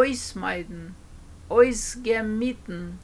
ausmeiden, ausgemitten,